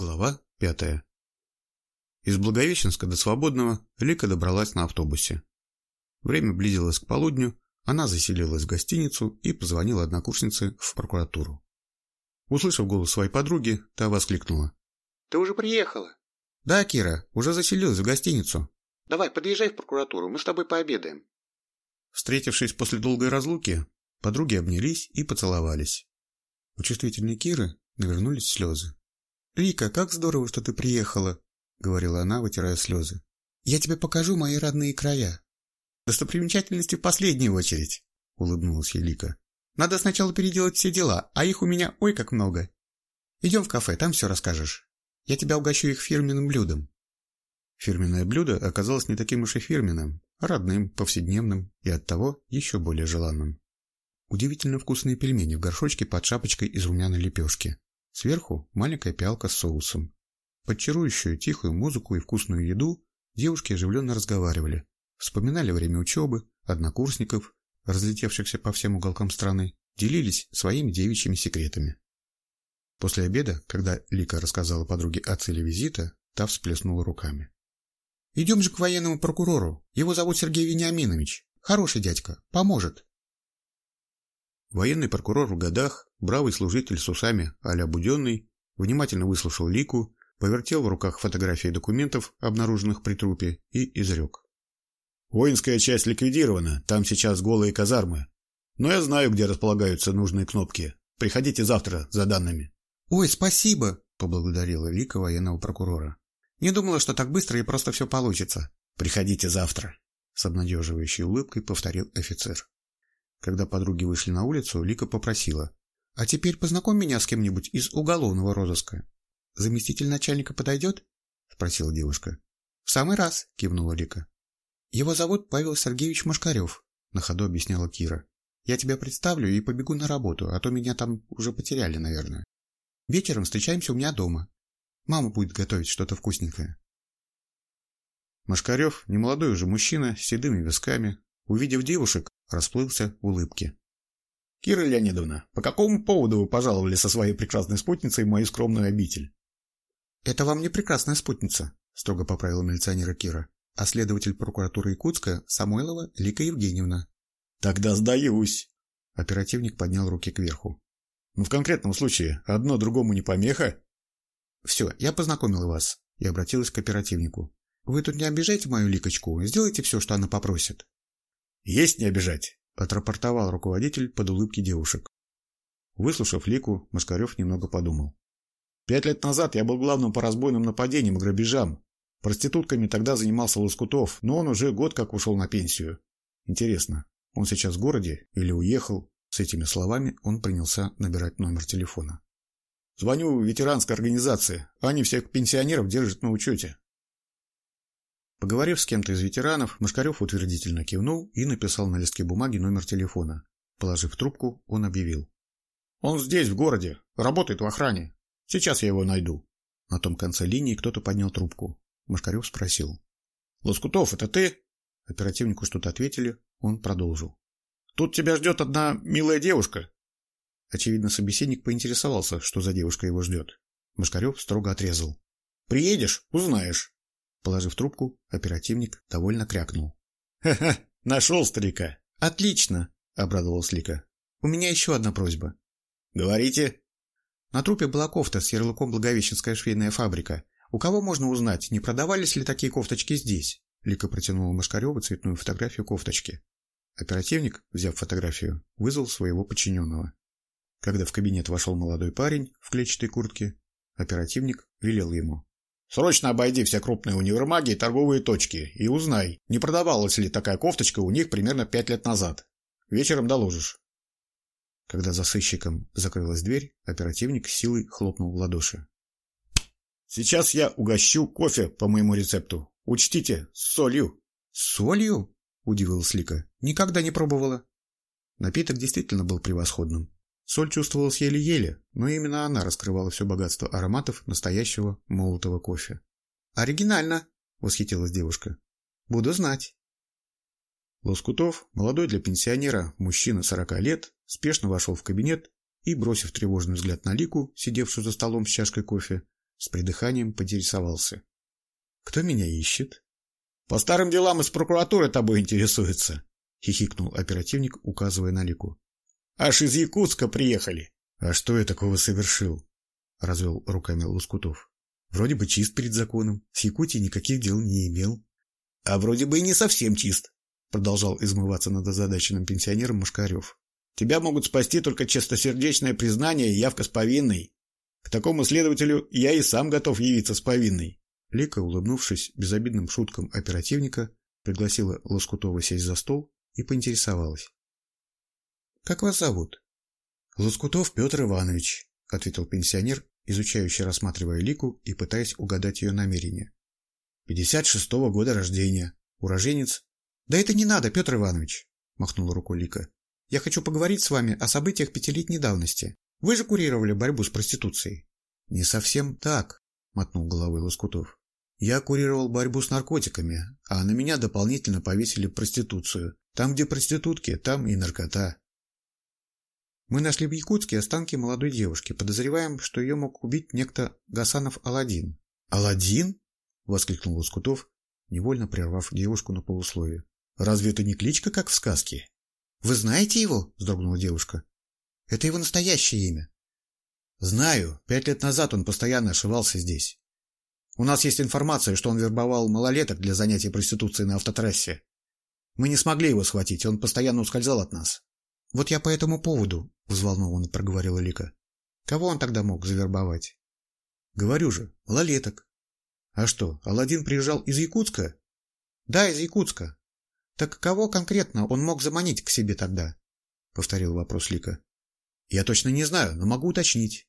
Глава пятая. Из Благовещенска до Свободного Лика добралась на автобусе. Время близилось к полудню, она заселилась в гостиницу и позвонила однокурснице в прокуратуру. Услышав голос своей подруги, та воскликнула. «Ты уже приехала?» «Да, Кира, уже заселилась в гостиницу». «Давай, подъезжай в прокуратуру, мы с тобой пообедаем». Встретившись после долгой разлуки, подруги обнялись и поцеловались. У чувствительной Киры навернулись слезы. «Лика, как здорово, что ты приехала!» — говорила она, вытирая слезы. «Я тебе покажу мои родные края». «Достопримечательности в последнюю очередь», — улыбнулась ей Лика. «Надо сначала переделать все дела, а их у меня ой как много. Идем в кафе, там все расскажешь. Я тебя угощу их фирменным блюдом». Фирменное блюдо оказалось не таким уж и фирменным, а родным, повседневным и оттого еще более желанным. Удивительно вкусные пельмени в горшочке под шапочкой из румяной лепешки. Сверху маленькая пиалка с соусом. Под чарующую тихую музыку и вкусную еду девушки оживленно разговаривали, вспоминали время учебы, однокурсников, разлетевшихся по всем уголкам страны, делились своими девичьими секретами. После обеда, когда Лика рассказала подруге о цели визита, та всплеснула руками. «Идем же к военному прокурору. Его зовут Сергей Вениаминович. Хороший дядька. Поможет». Военный прокурор в годах, бравый служитель с усами а-ля Буденный, внимательно выслушал Лику, повертел в руках фотографии документов, обнаруженных при трупе, и изрек. «Воинская часть ликвидирована, там сейчас голые казармы. Но я знаю, где располагаются нужные кнопки. Приходите завтра за данными». «Ой, спасибо!» – поблагодарила Лика военного прокурора. «Не думала, что так быстро и просто все получится». «Приходите завтра», – с обнадеживающей улыбкой повторил офицер. Когда подруги вышли на улицу, Лика попросила. «А теперь познакомь меня с кем-нибудь из уголовного розыска». «Заместитель начальника подойдет?» – спросила девушка. «В самый раз», – кивнула Лика. «Его зовут Павел Сергеевич Машкарев», – на ходу объясняла Кира. «Я тебя представлю и побегу на работу, а то меня там уже потеряли, наверное. Вечером встречаемся у меня дома. Мама будет готовить что-то вкусненькое». Машкарев, немолодой уже мужчина, с седыми висками, увидев девушек, расплылся в улыбке. «Кира Леонидовна, по какому поводу вы пожаловали со своей прекрасной спутницей в мою скромную обитель?» «Это вам не прекрасная спутница», — строго поправила милиционера Кира, а следователь прокуратуры Якутска Самойлова Лика Евгеньевна. «Тогда сдаюсь». Оперативник поднял руки кверху. «Ну, в конкретном случае, одно другому не помеха?» «Все, я познакомила вас», — и обратилась к оперативнику. «Вы тут не обижайте мою Ликочку, сделайте все, что она попросит». «Есть не обижать», — отрапортовал руководитель под улыбки девушек. Выслушав Лику, Маскарев немного подумал. «Пять лет назад я был главным по разбойным нападениям и грабежам. Проститутками тогда занимался Лоскутов, но он уже год как ушел на пенсию. Интересно, он сейчас в городе или уехал?» С этими словами он принялся набирать номер телефона. «Звоню ветеранской организации. Они всех пенсионеров держат на учете. Поговорив с кем-то из ветеранов, Машкарев утвердительно кивнул и написал на листке бумаги номер телефона. Положив трубку, он объявил. «Он здесь, в городе. Работает в охране. Сейчас я его найду». На том конце линии кто-то поднял трубку. Машкарев спросил. «Лоскутов, это ты?» Оперативнику что-то ответили, он продолжил. «Тут тебя ждет одна милая девушка». Очевидно, собеседник поинтересовался, что за девушка его ждет. Машкарев строго отрезал. «Приедешь – узнаешь». Положив трубку, оперативник довольно крякнул. «Ха-ха, нашел старика!» «Отлично!» — обрадовалась Лика. «У меня еще одна просьба». «Говорите». На трупе была кофта с ярлыком «Благовещенская швейная фабрика». У кого можно узнать, не продавались ли такие кофточки здесь?» Лика протянула Машкареву цветную фотографию кофточки. Оперативник, взяв фотографию, вызвал своего подчиненного. Когда в кабинет вошел молодой парень в клетчатой куртке, оперативник велел ему. Срочно обойди все крупные универмаги и торговые точки и узнай, не продавалась ли такая кофточка у них примерно пять лет назад. Вечером доложишь. Когда за сыщиком закрылась дверь, оперативник силой хлопнул в ладоши. «Сейчас я угощу кофе по моему рецепту. Учтите, с солью». «С солью?» – удивилась Лика. «Никогда не пробовала». Напиток действительно был превосходным. Соль чувствовалась еле-еле, но именно она раскрывала все богатство ароматов настоящего молотого кофе. «Оригинально!» — восхитилась девушка. «Буду знать». Лоскутов, молодой для пенсионера, мужчина сорока лет, спешно вошел в кабинет и, бросив тревожный взгляд на Лику, сидевшую за столом с чашкой кофе, С придыханием поинтересовался. «Кто меня ищет?» «По старым делам из прокуратуры тобой интересуется», — хихикнул оперативник, указывая на Лику. «Аж из Якутска приехали». «А что я такого совершил?» — развел руками Лоскутов. «Вроде бы чист перед законом, с Якутией никаких дел не имел». «А вроде бы и не совсем чист», — продолжал измываться над озадаченным пенсионером Машкарев. «Тебя могут спасти только чистосердечное признание и явка с повинной. К такому следователю я и сам готов явиться с повинной». Лика, улыбнувшись безобидным шуткам оперативника, пригласила Лоскутова сесть за стол и поинтересовалась. «Как вас зовут?» «Лоскутов Петр Иванович», — ответил пенсионер, изучающий, рассматривая Лику и пытаясь угадать ее намерения. «Пятьдесят шестого года рождения. Уроженец...» «Да это не надо, Петр Иванович», — махнула рукой Лика. «Я хочу поговорить с вами о событиях пятилетней давности. Вы же курировали борьбу с проституцией». «Не совсем так», — мотнул головой Лоскутов. «Я курировал борьбу с наркотиками, а на меня дополнительно повесили проституцию. Там, где проститутки, там и наркота». Мы нашли в Якутске останки молодой девушки. Подозреваем, что ее мог убить некто Гасанов Аладдин. «Аладдин?» — воскликнул Лоскутов, невольно прервав девушку на полусловие. «Разве это не кличка, как в сказке?» «Вы знаете его?» — вздрогнула девушка. «Это его настоящее имя». «Знаю. Пять лет назад он постоянно ошивался здесь. У нас есть информация, что он вербовал малолеток для занятий проституцией на автотрассе. Мы не смогли его схватить, он постоянно ускользал от нас. «Вот я по этому поводу», — взволнованно проговорила Лика. «Кого он тогда мог завербовать?» «Говорю же, малолеток». «А что, Аладдин приезжал из Якутска?» «Да, из Якутска. Так кого конкретно он мог заманить к себе тогда?» — повторил вопрос Лика. «Я точно не знаю, но могу уточнить.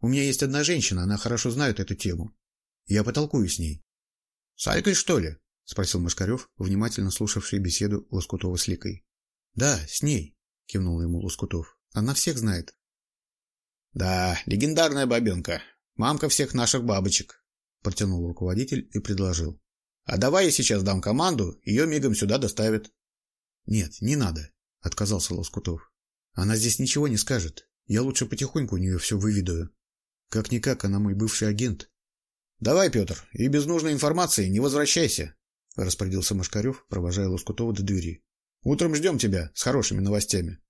У меня есть одна женщина, она хорошо знает эту тему. Я потолкую с ней». «С Алькой, что ли?» — спросил Машкарев, внимательно слушавший беседу Лоскутова с Ликой. «Да, с ней», — кивнул ему Лоскутов. «Она всех знает». «Да, легендарная бабенка. Мамка всех наших бабочек», — протянул руководитель и предложил. «А давай я сейчас дам команду, ее мигом сюда доставят». «Нет, не надо», — отказался Лоскутов. «Она здесь ничего не скажет. Я лучше потихоньку у нее все выведаю. Как-никак она мой бывший агент». «Давай, Петр, и без нужной информации не возвращайся», — распорядился Машкарев, провожая Лоскутова до двери. Утром ждем тебя с хорошими новостями.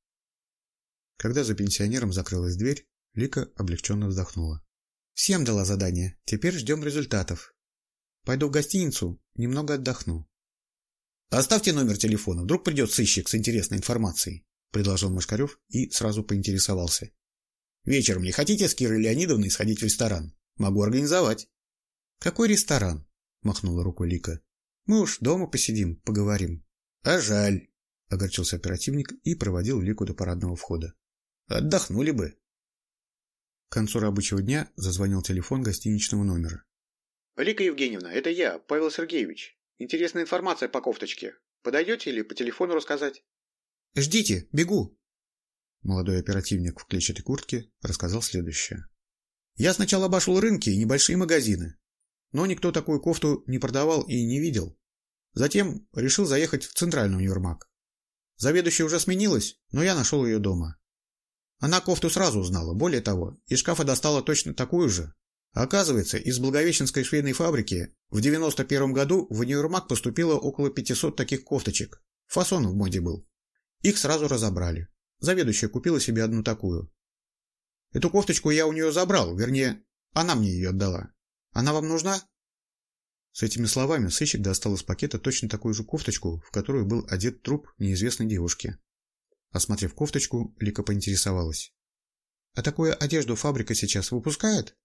Когда за пенсионером закрылась дверь, Лика облегченно вздохнула. Всем дала задание, теперь ждем результатов. Пойду в гостиницу, немного отдохну. Оставьте номер телефона, вдруг придет сыщик с интересной информацией, предложил Машкарев и сразу поинтересовался. Вечером не хотите с Кирой Леонидовной сходить в ресторан? Могу организовать. Какой ресторан? Махнула рукой Лика. Мы уж дома посидим, поговорим. А жаль. — огорчился оперативник и проводил Лику до парадного входа. «Отдохнули бы». К концу рабочего дня зазвонил телефон гостиничного номера. «Лика Евгеньевна, это я, Павел Сергеевич. Интересная информация по кофточке. Подойдете или по телефону рассказать?» «Ждите, бегу!» Молодой оперативник в клетчатой куртке рассказал следующее. «Я сначала обошел рынки и небольшие магазины, но никто такую кофту не продавал и не видел. Затем решил заехать в центральный универмаг. Заведующая уже сменилась, но я нашел ее дома. Она кофту сразу узнала, более того, из шкафа достала точно такую же. Оказывается, из Благовещенской швейной фабрики в 91 году в универмаг поступило около 500 таких кофточек. Фасон в моде был. Их сразу разобрали. Заведующая купила себе одну такую. Эту кофточку я у нее забрал, вернее, она мне ее отдала. Она вам нужна? С этими словами сыщик достал из пакета точно такую же кофточку, в которую был одет труп неизвестной девушки. Осмотрев кофточку, Лика поинтересовалась. «А такую одежду фабрика сейчас выпускает?»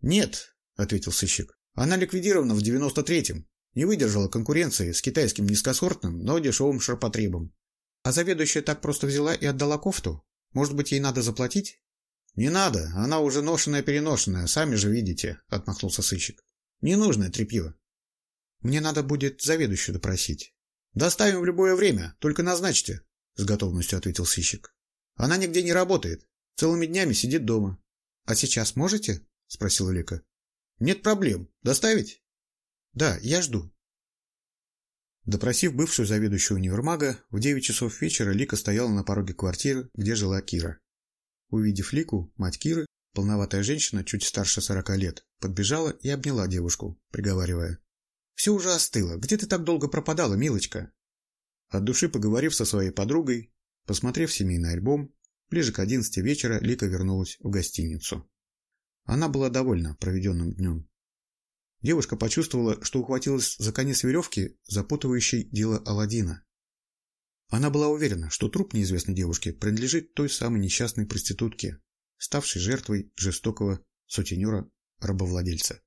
«Нет», — ответил сыщик. «Она ликвидирована в 93-м. Не выдержала конкуренции с китайским низкосортным, но дешевым ширпотребом». «А заведующая так просто взяла и отдала кофту? Может быть, ей надо заплатить?» «Не надо, она уже ношеная-переношенная, сами же видите», — отмахнулся сыщик. Ненужное тряпье. Мне надо будет заведующую допросить. Доставим в любое время, только назначьте, с готовностью ответил сыщик. Она нигде не работает, целыми днями сидит дома. А сейчас можете? спросила Лика. Нет проблем. Доставить? Да, я жду. Допросив бывшую заведующую универмага, в девять часов вечера Лика стояла на пороге квартиры, где жила Кира. Увидев Лику, мать Киры, полноватая женщина, чуть старше сорока лет, подбежала и обняла девушку, приговаривая. «Все уже остыло. Где ты так долго пропадала, милочка?» От души поговорив со своей подругой, посмотрев семейный альбом, ближе к одиннадцати вечера Лика вернулась в гостиницу. Она была довольна проведенным днем. Девушка почувствовала, что ухватилась за конец веревки, запутывающей дело Аладдина. Она была уверена, что труп неизвестной девушки принадлежит той самой несчастной проститутке, ставшей жертвой жестокого сутенера-рабовладельца.